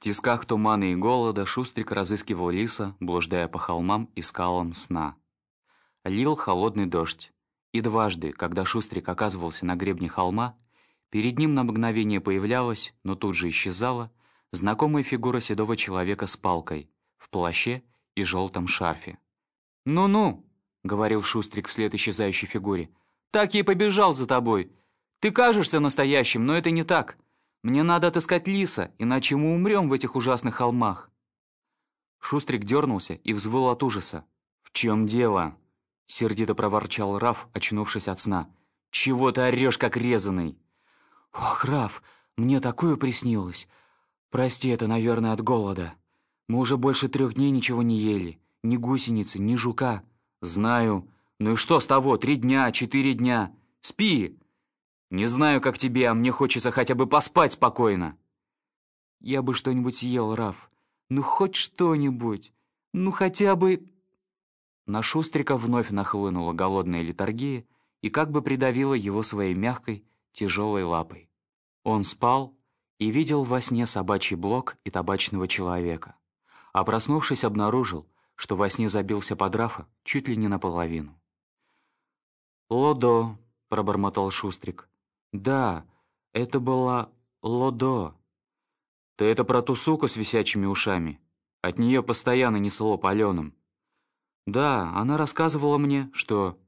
тисках тумана и голода Шустрик разыскивал лиса, блуждая по холмам и скалам сна. Лил холодный дождь, и дважды, когда Шустрик оказывался на гребне холма, перед ним на мгновение появлялась, но тут же исчезала, знакомая фигура седого человека с палкой, в плаще и желтом шарфе. «Ну-ну», — говорил Шустрик вслед исчезающей фигуре, «так я и побежал за тобой. Ты кажешься настоящим, но это не так. Мне надо отыскать лиса, иначе мы умрем в этих ужасных холмах». Шустрик дернулся и взвыл от ужаса. «В чем дело?» — сердито проворчал Раф, очнувшись от сна. «Чего ты орешь, как резаный?» «Ох, Раф, мне такое приснилось. Прости, это, наверное, от голода. Мы уже больше трех дней ничего не ели. Ни гусеницы, ни жука. Знаю. Ну и что с того? Три дня, четыре дня. Спи!» Не знаю, как тебе, а мне хочется хотя бы поспать спокойно. Я бы что-нибудь съел, Раф. Ну, хоть что-нибудь. Ну, хотя бы... На Шустрика вновь нахлынула голодная литургия и как бы придавила его своей мягкой, тяжелой лапой. Он спал и видел во сне собачий блок и табачного человека. А проснувшись, обнаружил, что во сне забился под Рафа чуть ли не наполовину. «Лодо», — пробормотал Шустрик, «Да, это была Лодо. Ты это про ту суку с висячими ушами? От нее постоянно несло паленым». «Да, она рассказывала мне, что...»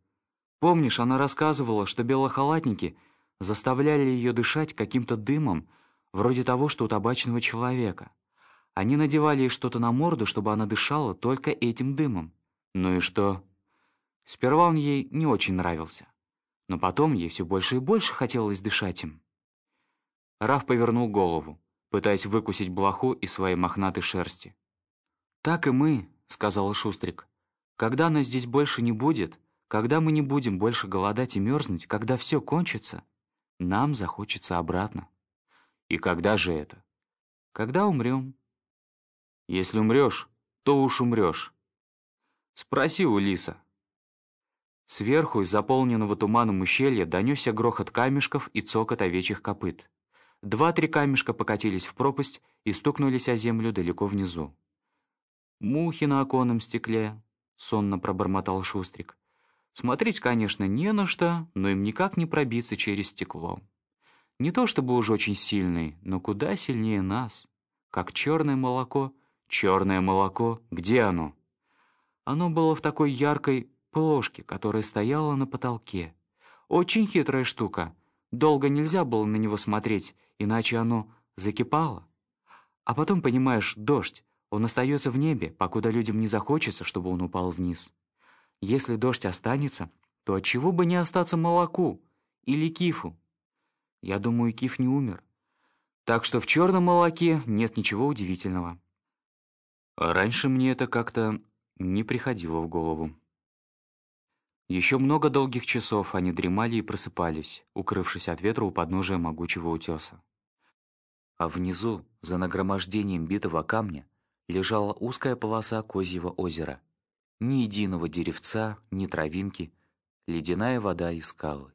«Помнишь, она рассказывала, что белохалатники заставляли ее дышать каким-то дымом, вроде того, что у табачного человека. Они надевали ей что-то на морду, чтобы она дышала только этим дымом. Ну и что?» Сперва он ей не очень нравился но потом ей все больше и больше хотелось дышать им. Раф повернул голову, пытаясь выкусить блоху из своей мохнатой шерсти. «Так и мы», — сказал Шустрик. «Когда нас здесь больше не будет, когда мы не будем больше голодать и мерзнуть, когда все кончится, нам захочется обратно». «И когда же это?» «Когда умрем». «Если умрешь, то уж умрешь». «Спроси у Лиса». Сверху из заполненного туманом ущелья донесся грохот камешков и цокот овечьих копыт. Два-три камешка покатились в пропасть и стукнулись о землю далеко внизу. «Мухи на оконном стекле», — сонно пробормотал Шустрик. «Смотреть, конечно, не на что, но им никак не пробиться через стекло. Не то чтобы уж очень сильный, но куда сильнее нас. Как черное молоко. Черное молоко, где оно?» Оно было в такой яркой плошки, которая стояла на потолке. Очень хитрая штука. Долго нельзя было на него смотреть, иначе оно закипало. А потом, понимаешь, дождь, он остается в небе, покуда людям не захочется, чтобы он упал вниз. Если дождь останется, то от чего бы не остаться молоку или кифу? Я думаю, киф не умер. Так что в черном молоке нет ничего удивительного. Раньше мне это как-то не приходило в голову. Еще много долгих часов они дремали и просыпались, укрывшись от ветра у подножия могучего утеса. А внизу, за нагромождением битого камня, лежала узкая полоса козьего озера. Ни единого деревца, ни травинки, ледяная вода и скалы.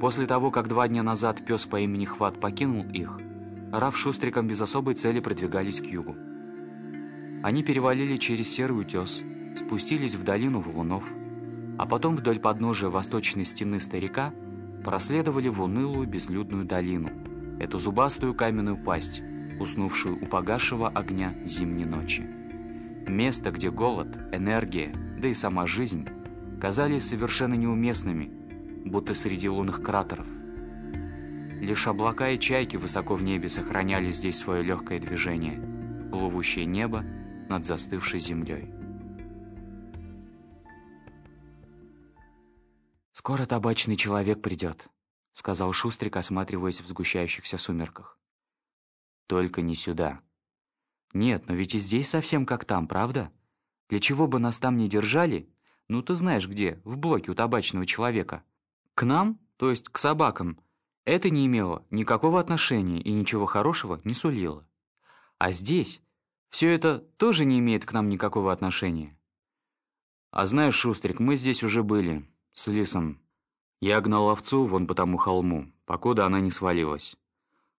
После того, как два дня назад пес по имени Хват покинул их, Раф Шустриком без особой цели продвигались к югу. Они перевалили через серый утес, спустились в долину валунов, а потом вдоль подножия восточной стены старика проследовали в унылую безлюдную долину, эту зубастую каменную пасть, уснувшую у погасшего огня зимней ночи. Место, где голод, энергия, да и сама жизнь казались совершенно неуместными, будто среди лунных кратеров – Лишь облака и чайки высоко в небе сохраняли здесь свое легкое движение, плывущее небо над застывшей землей. «Скоро табачный человек придет», — сказал Шустрик, осматриваясь в сгущающихся сумерках. «Только не сюда». «Нет, но ведь и здесь совсем как там, правда? Для чего бы нас там не держали? Ну, ты знаешь где, в блоке у табачного человека. К нам, то есть к собакам, это не имело никакого отношения и ничего хорошего не сулило. А здесь все это тоже не имеет к нам никакого отношения. А знаешь, Шустрик, мы здесь уже были. «С лисом. Я гнал овцу вон по тому холму, покуда она не свалилась.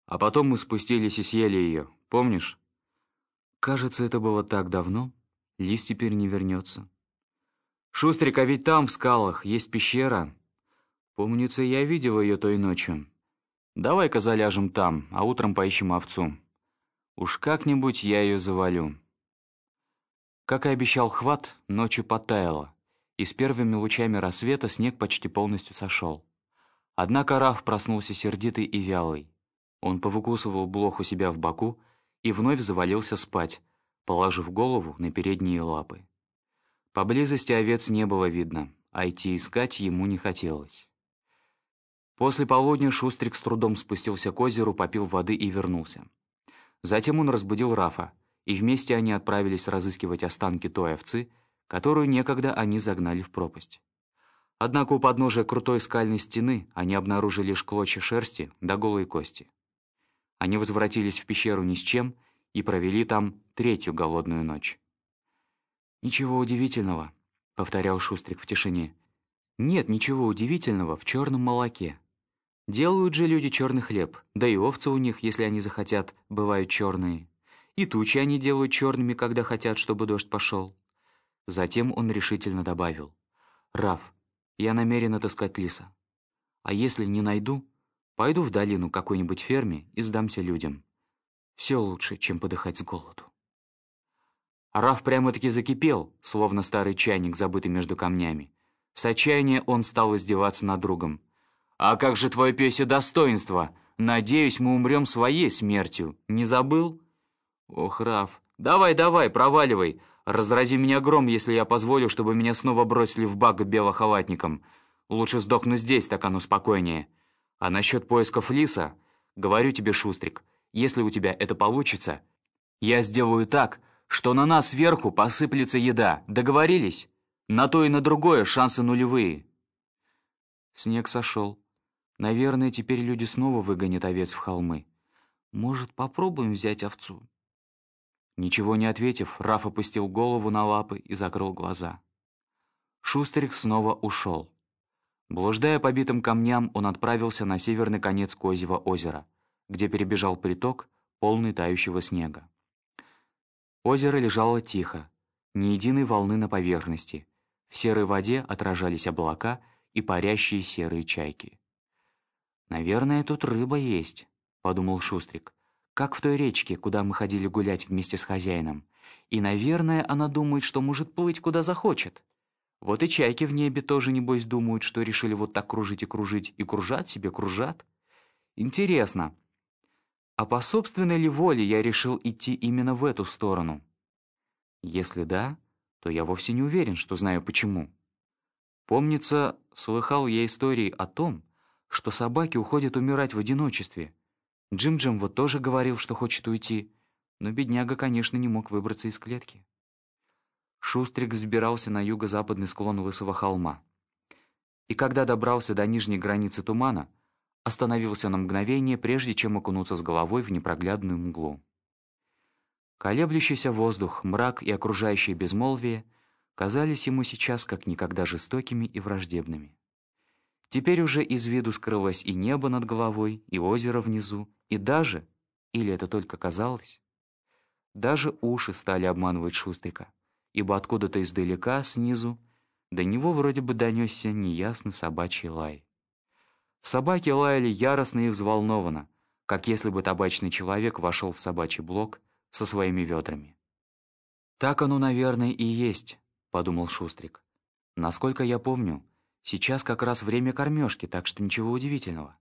А потом мы спустились и съели ее, помнишь? Кажется, это было так давно. Лис теперь не вернется. Шустрик, а ведь там, в скалах, есть пещера. Помнится, я видел ее той ночью. Давай-ка заляжем там, а утром поищем овцу. Уж как-нибудь я ее завалю. Как и обещал Хват, ночью потаяло, и с первыми лучами рассвета снег почти полностью сошел. Однако Раф проснулся сердитый и вялый. Он повыкусывал блох у себя в боку и вновь завалился спать, положив голову на передние лапы. Поблизости овец не было видно, а идти искать ему не хотелось. После полудня Шустрик с трудом спустился к озеру, попил воды и вернулся. Затем он разбудил Рафа, и вместе они отправились разыскивать останки той овцы, которую некогда они загнали в пропасть. Однако у подножия крутой скальной стены они обнаружили лишь клочья шерсти да голые кости. Они возвратились в пещеру ни с чем и провели там третью голодную ночь. «Ничего удивительного», — повторял Шустрик в тишине. «Нет ничего удивительного в черном молоке. Делают же люди черный хлеб, да и овцы у них, если они захотят, бывают черные. И тучи они делают черными, когда хотят, чтобы дождь пошел». Затем он решительно добавил. «Раф, я намерен отыскать лиса. А если не найду, Пойду в долину какой-нибудь ферме и сдамся людям. Все лучше, чем подыхать с голоду. Раф прямо-таки закипел, словно старый чайник, забытый между камнями. С отчаяния он стал издеваться над другом. «А как же твое пёсе достоинство? Надеюсь, мы умрем своей смертью. Не забыл?» «Ох, Раф, давай-давай, проваливай. Разрази меня гром, если я позволю, чтобы меня снова бросили в баг белохалатником. Лучше сдохну здесь, так оно спокойнее». А насчет поисков лиса, говорю тебе, Шустрик, если у тебя это получится, я сделаю так, что на нас сверху посыплется еда. Договорились? На то и на другое шансы нулевые. Снег сошел. Наверное, теперь люди снова выгонят овец в холмы. Может, попробуем взять овцу? Ничего не ответив, Раф опустил голову на лапы и закрыл глаза. Шустрик снова ушел. Блуждая по битым камням, он отправился на северный конец Козьего озера, где перебежал приток, полный тающего снега. Озеро лежало тихо, ни единой волны на поверхности. В серой воде отражались облака и парящие серые чайки. «Наверное, тут рыба есть», — подумал Шустрик, «как в той речке, куда мы ходили гулять вместе с хозяином. И, наверное, она думает, что может плыть, куда захочет». Вот и чайки в небе тоже, небось, думают, что решили вот так кружить и кружить, и кружат себе, кружат. Интересно, а по собственной ли воле я решил идти именно в эту сторону? Если да, то я вовсе не уверен, что знаю почему. Помнится, слыхал я истории о том, что собаки уходят умирать в одиночестве. Джим-Джим вот тоже говорил, что хочет уйти, но бедняга, конечно, не мог выбраться из клетки. Шустрик взбирался на юго-западный склон Лысого холма. И когда добрался до нижней границы тумана, остановился на мгновение, прежде чем окунуться с головой в непроглядную мглу. Колеблющийся воздух, мрак и окружающее безмолвие казались ему сейчас как никогда жестокими и враждебными. Теперь уже из виду скрылось и небо над головой, и озеро внизу, и даже, или это только казалось, даже уши стали обманывать Шустрика ибо откуда-то издалека, снизу, до него вроде бы донесся неясный собачий лай. Собаки лаяли яростно и взволнованно, как если бы табачный человек вошел в собачий блок со своими ведрами. «Так оно, наверное, и есть», — подумал Шустрик. «Насколько я помню, сейчас как раз время кормежки, так что ничего удивительного.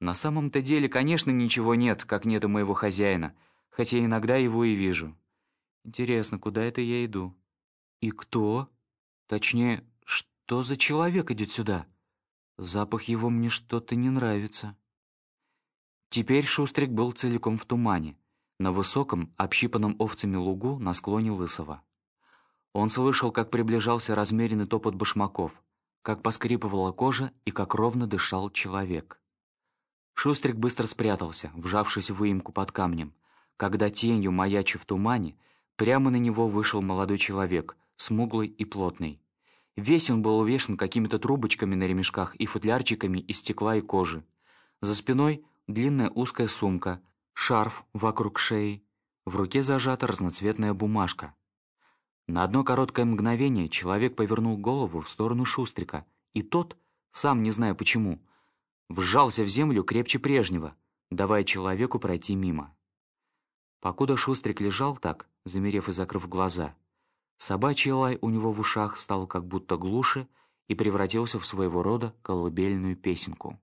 На самом-то деле, конечно, ничего нет, как нет у моего хозяина, хотя иногда его и вижу. Интересно, куда это я иду? И кто? Точнее, что за человек идет сюда? Запах его мне что-то не нравится. Теперь Шустрик был целиком в тумане, на высоком, общипанном овцами лугу на склоне Лысого. Он слышал, как приближался размеренный топот башмаков, как поскрипывала кожа и как ровно дышал человек. Шустрик быстро спрятался, вжавшись в выемку под камнем, когда тенью, маячив в тумане, Прямо на него вышел молодой человек, смуглый и плотный. Весь он был увешан какими-то трубочками на ремешках и футлярчиками из стекла и кожи. За спиной длинная узкая сумка, шарф вокруг шеи, в руке зажата разноцветная бумажка. На одно короткое мгновение человек повернул голову в сторону Шустрика, и тот, сам не зная почему, вжался в землю крепче прежнего, давая человеку пройти мимо. Покуда Шустрик лежал так, замерев и закрыв глаза, собачий лай у него в ушах стал как будто глуше и превратился в своего рода колыбельную песенку.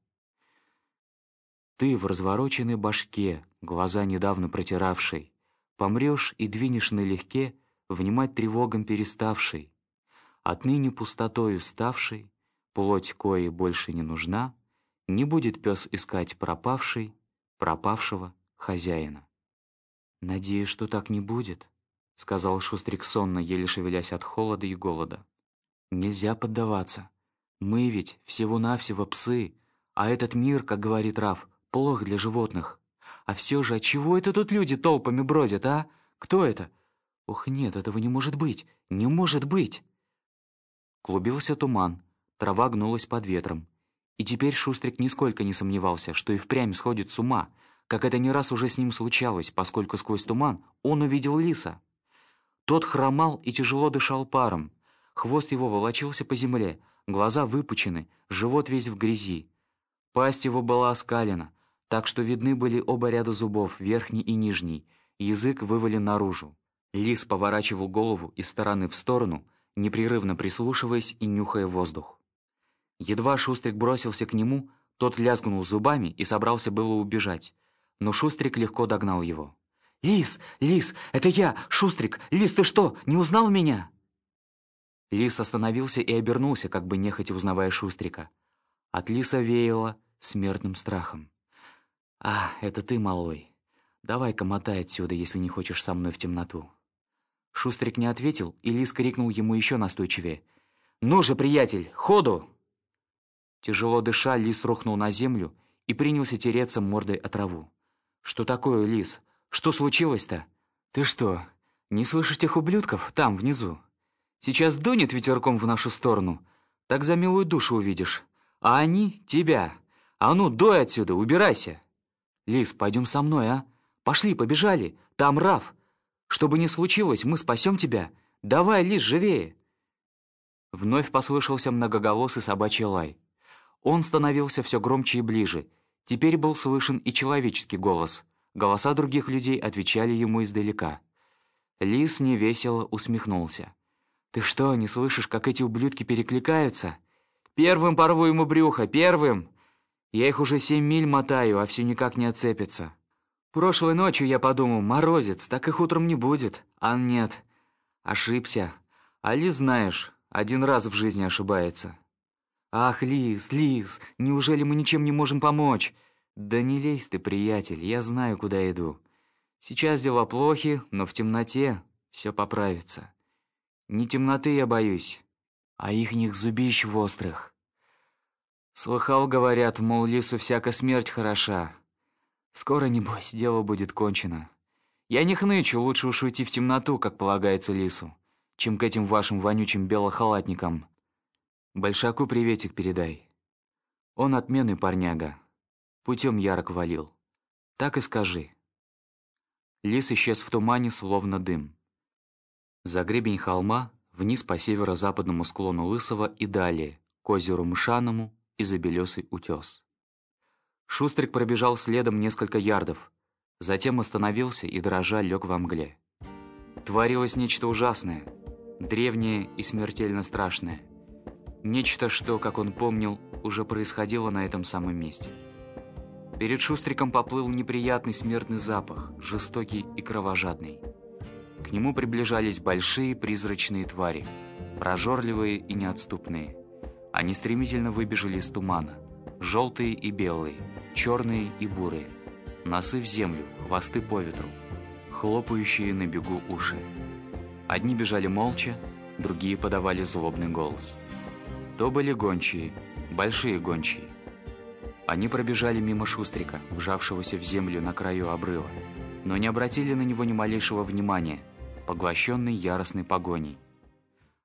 Ты в развороченной башке, глаза недавно протиравший, Помрешь и двинешь налегке, внимать тревогам переставший. Отныне пустотою ставшей, плоть кои больше не нужна, Не будет пес искать пропавший, пропавшего хозяина. «Надеюсь, что так не будет», — сказал Шустрик сонно, еле шевелясь от холода и голода. «Нельзя поддаваться. Мы ведь всего-навсего псы, а этот мир, как говорит Раф, плох для животных. А все же, чего это тут люди толпами бродят, а? Кто это? Ох, нет, этого не может быть. Не может быть. Клубился туман, трава гнулась под ветром. И теперь Шустрик нисколько не сомневался, что и впрямь сходит с ума, как это не раз уже с ним случалось, поскольку сквозь туман он увидел лиса. Тот хромал и тяжело дышал паром. Хвост его волочился по земле, глаза выпучены, живот весь в грязи. Пасть его была оскалена, так что видны были оба ряда зубов, верхний и нижний, язык вывален наружу. Лис поворачивал голову из стороны в сторону, непрерывно прислушиваясь и нюхая воздух. Едва Шустрик бросился к нему, тот лязгнул зубами и собрался было убежать, но Шустрик легко догнал его. «Лис! Лис! Это я! Шустрик! Лис, ты что, не узнал меня?» Лис остановился и обернулся, как бы нехотя узнавая Шустрика. От Лиса веяло смертным страхом. «А, это ты, малой. Давай-ка мотай отсюда, если не хочешь со мной в темноту». Шустрик не ответил, и Лис крикнул ему еще настойчивее. «Ну же, приятель, ходу!» Тяжело дыша, Лис рухнул на землю и принялся тереться мордой о траву. «Что такое, Лис? Что случилось-то? Ты что, не слышишь тех ублюдков там, внизу? Сейчас дунет ветерком в нашу сторону, так за милую душу увидишь. А они — тебя. А ну, дуй отсюда, убирайся!» «Лис, пойдем со мной, а? Пошли, побежали, там Раф. Что бы ни случилось, мы спасем тебя. Давай, Лис, живее!» Вновь послышался многоголосый собачий лай. Он становился все громче и ближе. Теперь был слышен и человеческий голос. Голоса других людей отвечали ему издалека. Лис невесело усмехнулся. «Ты что, не слышишь, как эти ублюдки перекликаются? Первым порву ему брюхо, первым!» Я их уже семь миль мотаю, а все никак не отцепится. Прошлой ночью я подумал, морозец, так их утром не будет. А нет, ошибся. А Лиз, знаешь, один раз в жизни ошибается. Ах, Лиз, Лиз, неужели мы ничем не можем помочь? Да не лезь ты, приятель, я знаю, куда иду. Сейчас дела плохи, но в темноте все поправится. Не темноты я боюсь, а ихних зубищ острых. Слыхал, говорят, мол, лису всяко смерть хороша. Скоро, небось, дело будет кончено. Я не хнычу, лучше уж уйти в темноту, как полагается лису, чем к этим вашим вонючим белохалатникам. Большаку приветик передай. Он отменный парняга. Путем ярок валил. Так и скажи. Лис исчез в тумане, словно дым. За гребень холма, вниз по северо-западному склону Лысого и далее, к озеру Мшаному, и за утес. Шустрик пробежал следом несколько ярдов, затем остановился и дрожа лег во мгле. Творилось нечто ужасное, древнее и смертельно страшное. Нечто, что, как он помнил, уже происходило на этом самом месте. Перед Шустриком поплыл неприятный смертный запах, жестокий и кровожадный. К нему приближались большие призрачные твари, прожорливые и неотступные – они стремительно выбежали из тумана. Желтые и белые, черные и бурые. Носы в землю, хвосты по ветру. Хлопающие на бегу уши. Одни бежали молча, другие подавали злобный голос. То были гончие, большие гончие. Они пробежали мимо Шустрика, вжавшегося в землю на краю обрыва, но не обратили на него ни малейшего внимания, поглощенный яростной погоней.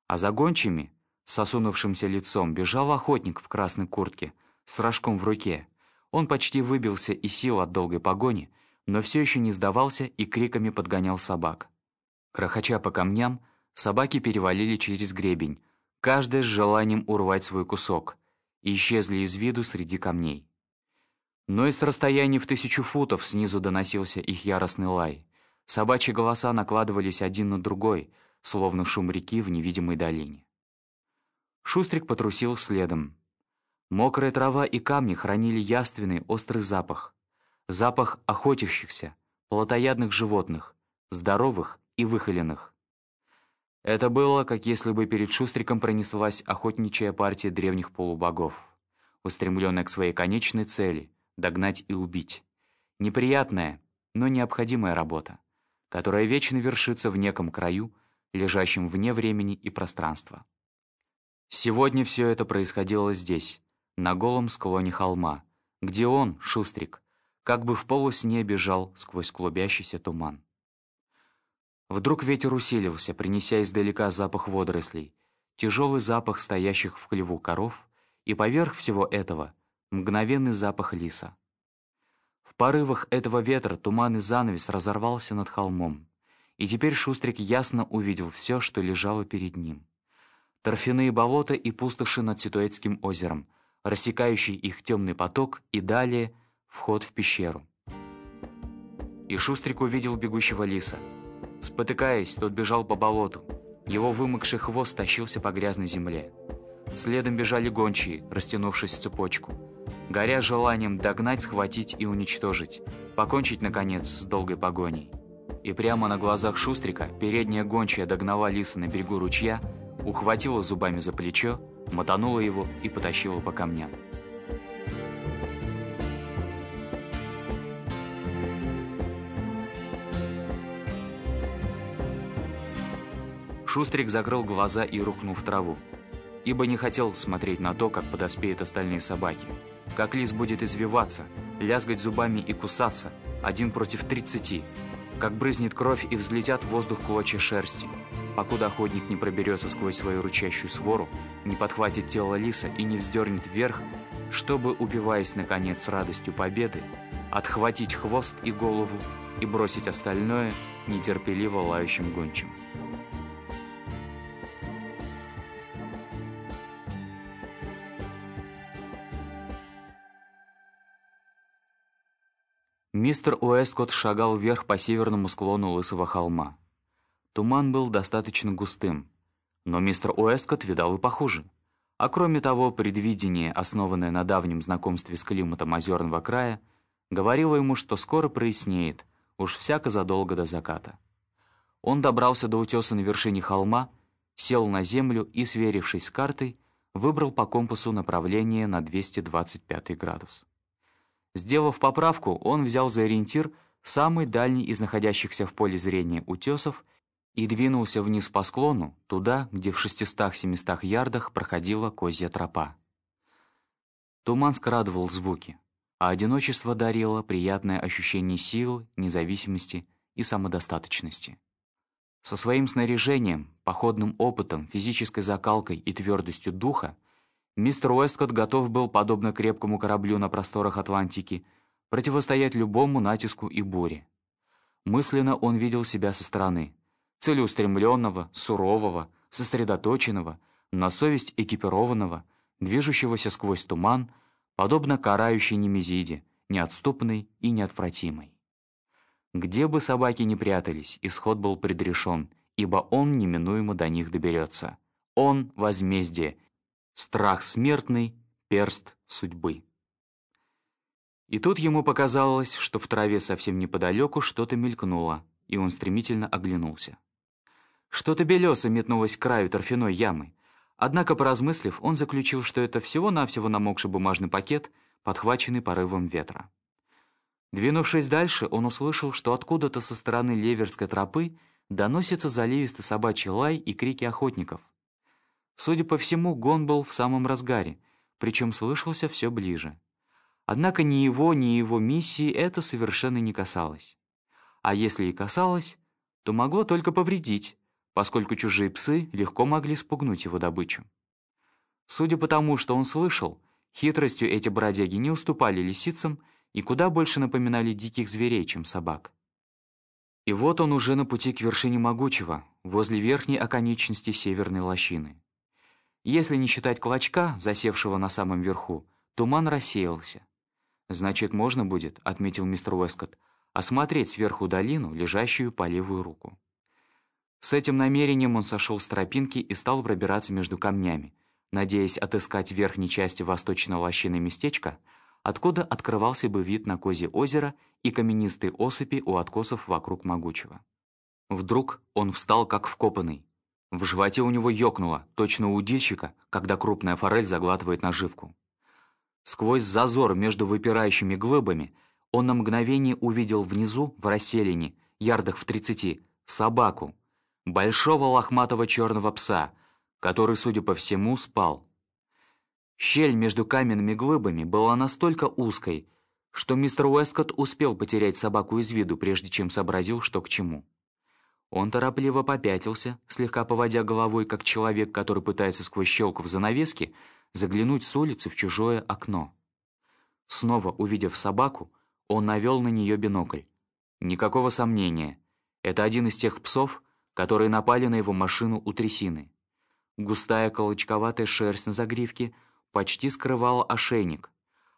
А за гончими С осунувшимся лицом бежал охотник в красной куртке с рожком в руке. Он почти выбился из сил от долгой погони, но все еще не сдавался и криками подгонял собак. Крохоча по камням, собаки перевалили через гребень, каждая с желанием урвать свой кусок, и исчезли из виду среди камней. Но и с расстояния в тысячу футов снизу доносился их яростный лай. Собачьи голоса накладывались один на другой, словно шум реки в невидимой долине. Шустрик потрусил следом. Мокрая трава и камни хранили явственный острый запах. Запах охотящихся, плотоядных животных, здоровых и выхоленных. Это было, как если бы перед Шустриком пронеслась охотничья партия древних полубогов, устремленная к своей конечной цели — догнать и убить. Неприятная, но необходимая работа, которая вечно вершится в неком краю, лежащем вне времени и пространства. Сегодня все это происходило здесь, на голом склоне холма, где он, Шустрик, как бы в полусне бежал сквозь клубящийся туман. Вдруг ветер усилился, принеся издалека запах водорослей, тяжелый запах стоящих в хлеву коров и поверх всего этого мгновенный запах лиса. В порывах этого ветра туманный занавес разорвался над холмом, и теперь Шустрик ясно увидел все, что лежало перед ним. Торфяные болота и пустоши над Ситуэцким озером, рассекающий их темный поток и далее вход в пещеру. И Шустрик увидел бегущего лиса — Спотыкаясь, тот бежал по болоту. Его вымокший хвост тащился по грязной земле. Следом бежали гончие, растянувшись в цепочку. Горя желанием догнать, схватить и уничтожить. Покончить, наконец, с долгой погоней. И прямо на глазах Шустрика передняя гончая догнала лиса на берегу ручья, ухватила зубами за плечо, мотанула его и потащила по камням. Шустрик закрыл глаза и рухнул в траву, ибо не хотел смотреть на то, как подоспеют остальные собаки. Как лис будет извиваться, лязгать зубами и кусаться, один против тридцати, как брызнет кровь и взлетят в воздух клочья шерсти, покуда охотник не проберется сквозь свою ручащую свору, не подхватит тело лиса и не вздернет вверх, чтобы, убиваясь, наконец, радостью победы, отхватить хвост и голову и бросить остальное нетерпеливо лающим гончим. Мистер Уэсткотт шагал вверх по северному склону Лысого холма. Туман был достаточно густым, но мистер Уэсткотт видал и похуже. А кроме того, предвидение, основанное на давнем знакомстве с климатом озерного края, говорило ему, что скоро прояснеет, уж всяко задолго до заката. Он добрался до утеса на вершине холма, сел на землю и, сверившись с картой, выбрал по компасу направление на 225 градус. Сделав поправку, он взял за ориентир самый дальний из находящихся в поле зрения утесов и двинулся вниз по склону, туда, где в 600-700 ярдах проходила козья тропа. Туман скрадывал звуки, а одиночество дарило приятное ощущение силы, независимости и самодостаточности. Со своим снаряжением, походным опытом, физической закалкой и твердостью духа Мистер Уэсткотт готов был, подобно крепкому кораблю на просторах Атлантики, противостоять любому натиску и буре. Мысленно он видел себя со стороны, целеустремленного, сурового, сосредоточенного, на совесть экипированного, движущегося сквозь туман, подобно карающей Немезиде, неотступной и неотвратимой. Где бы собаки ни прятались, исход был предрешен, ибо он неминуемо до них доберется. Он — возмездие, Страх смертный, перст судьбы. И тут ему показалось, что в траве совсем неподалеку что-то мелькнуло, и он стремительно оглянулся. Что-то белесо метнулось к краю торфяной ямы. Однако, поразмыслив, он заключил, что это всего-навсего намокший бумажный пакет, подхваченный порывом ветра. Двинувшись дальше, он услышал, что откуда-то со стороны Леверской тропы доносится заливистый собачий лай и крики охотников. Судя по всему, гон был в самом разгаре, причем слышался все ближе. Однако ни его, ни его миссии это совершенно не касалось. А если и касалось, то могло только повредить, поскольку чужие псы легко могли спугнуть его добычу. Судя по тому, что он слышал, хитростью эти бродяги не уступали лисицам и куда больше напоминали диких зверей, чем собак. И вот он уже на пути к вершине могучего, возле верхней оконечности северной лощины. Если не считать клочка, засевшего на самом верху, туман рассеялся. «Значит, можно будет», — отметил мистер Уэскотт, осмотреть сверху долину, лежащую по левую руку. С этим намерением он сошел с тропинки и стал пробираться между камнями, надеясь отыскать в верхней части восточной лощины местечко, откуда открывался бы вид на Козье озеро и каменистые осыпи у откосов вокруг могучего. Вдруг он встал как вкопанный. В животе у него ёкнуло, точно у удильщика, когда крупная форель заглатывает наживку. Сквозь зазор между выпирающими глыбами он на мгновение увидел внизу, в расселине, ярдах в тридцати, собаку, большого лохматого черного пса, который, судя по всему, спал. Щель между каменными глыбами была настолько узкой, что мистер Уэскотт успел потерять собаку из виду, прежде чем сообразил, что к чему. Он торопливо попятился, слегка поводя головой, как человек, который пытается сквозь щелку в занавеске заглянуть с улицы в чужое окно. Снова увидев собаку, он навел на нее бинокль. Никакого сомнения, это один из тех псов, которые напали на его машину у трясины. Густая колочковатая шерсть на загривке почти скрывала ошейник.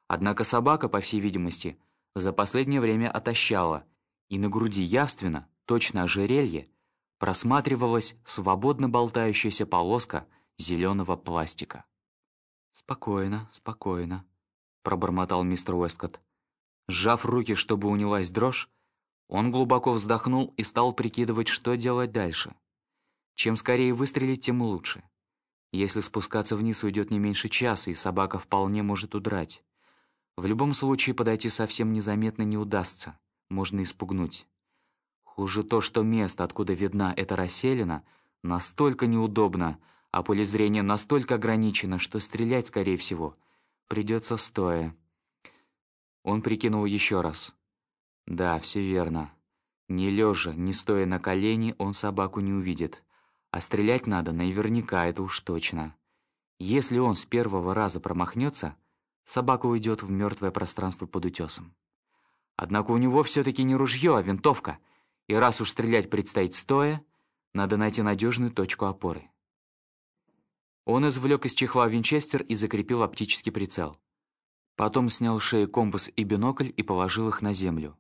Однако собака, по всей видимости, за последнее время отощала, и на груди явственно, точно ожерелье, просматривалась свободно болтающаяся полоска зеленого пластика. «Спокойно, спокойно», — пробормотал мистер Уэсткотт. Сжав руки, чтобы унялась дрожь, он глубоко вздохнул и стал прикидывать, что делать дальше. Чем скорее выстрелить, тем лучше. Если спускаться вниз уйдет не меньше часа, и собака вполне может удрать. В любом случае подойти совсем незаметно не удастся, можно испугнуть. Хуже то, что место, откуда видна эта расселена, настолько неудобно, а поле зрения настолько ограничено, что стрелять, скорее всего, придется стоя. Он прикинул еще раз. Да, все верно. Ни лежа, ни стоя на колени, он собаку не увидит. А стрелять надо наверняка, это уж точно. Если он с первого раза промахнется, собака уйдет в мертвое пространство под утесом. Однако у него все-таки не ружье, а винтовка. И раз уж стрелять предстоит стоя, надо найти надежную точку опоры. Он извлек из чехла винчестер и закрепил оптический прицел. Потом снял с компас и бинокль и положил их на землю.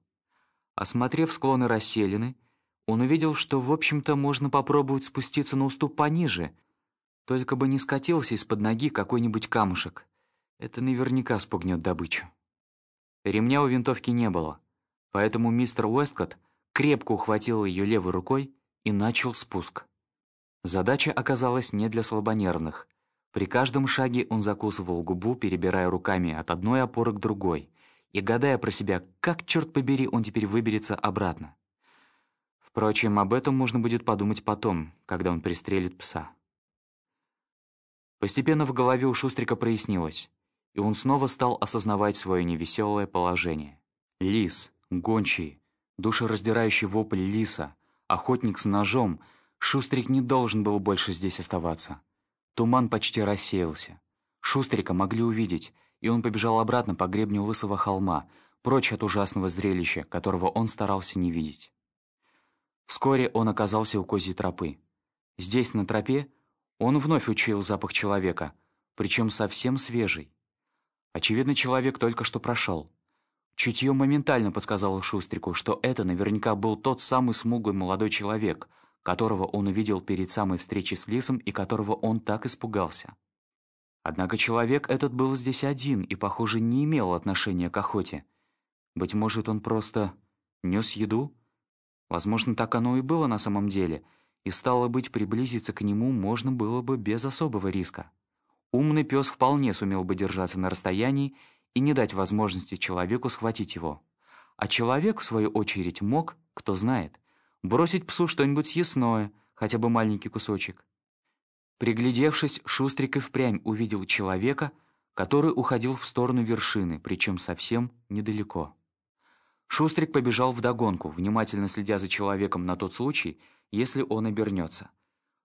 Осмотрев склоны расселены, он увидел, что, в общем-то, можно попробовать спуститься на уступ пониже, только бы не скатился из-под ноги какой-нибудь камушек. Это наверняка спугнет добычу. Ремня у винтовки не было, поэтому мистер Уэсткотт крепко ухватил ее левой рукой и начал спуск. Задача оказалась не для слабонервных. При каждом шаге он закусывал губу, перебирая руками от одной опоры к другой — и гадая про себя, как, черт побери, он теперь выберется обратно. Впрочем, об этом можно будет подумать потом, когда он пристрелит пса. Постепенно в голове у Шустрика прояснилось, и он снова стал осознавать свое невеселое положение. Лис, гончий, душераздирающий вопль лиса, охотник с ножом, Шустрик не должен был больше здесь оставаться. Туман почти рассеялся. Шустрика могли увидеть, и он побежал обратно по гребню лысого холма, прочь от ужасного зрелища, которого он старался не видеть. Вскоре он оказался у козьей тропы. Здесь, на тропе, он вновь учуял запах человека, причем совсем свежий. Очевидно, человек только что прошел. Чутье моментально подсказало Шустрику, что это наверняка был тот самый смуглый молодой человек, которого он увидел перед самой встречей с лисом и которого он так испугался. Однако человек этот был здесь один и, похоже, не имел отношения к охоте. Быть может, он просто нес еду? Возможно, так оно и было на самом деле, и, стало быть, приблизиться к нему можно было бы без особого риска. Умный пес вполне сумел бы держаться на расстоянии и не дать возможности человеку схватить его. А человек, в свою очередь, мог, кто знает, бросить псу что-нибудь съестное, хотя бы маленький кусочек. Приглядевшись, Шустрик и впрямь увидел человека, который уходил в сторону вершины, причем совсем недалеко. Шустрик побежал вдогонку, внимательно следя за человеком на тот случай, если он обернется.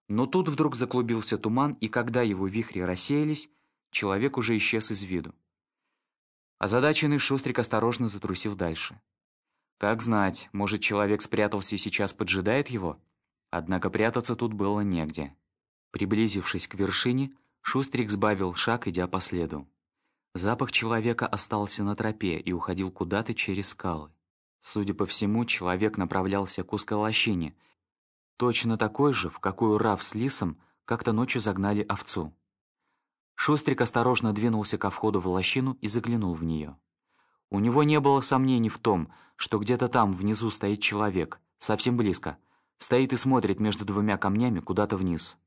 Но тут вдруг заклубился туман, и когда его вихри рассеялись, человек уже исчез из виду. Озадаченный Шустрик осторожно затрусил дальше. Как знать, может, человек спрятался и сейчас поджидает его? Однако прятаться тут было негде. Приблизившись к вершине, Шустрик сбавил шаг, идя по следу. Запах человека остался на тропе и уходил куда-то через скалы. Судя по всему, человек направлялся к узкой лощине, точно такой же, в какую Раф с Лисом как-то ночью загнали овцу. Шустрик осторожно двинулся ко входу в лощину и заглянул в нее. У него не было сомнений в том, что где-то там внизу стоит человек, совсем близко, стоит и смотрит между двумя камнями куда-то вниз.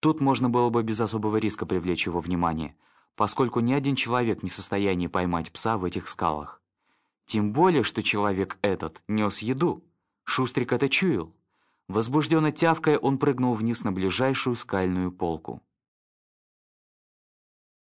Тут можно было бы без особого риска привлечь его внимание, поскольку ни один человек не в состоянии поймать пса в этих скалах. Тем более, что человек этот нес еду. Шустрик это чуял. Возбужденно тявкая, он прыгнул вниз на ближайшую скальную полку.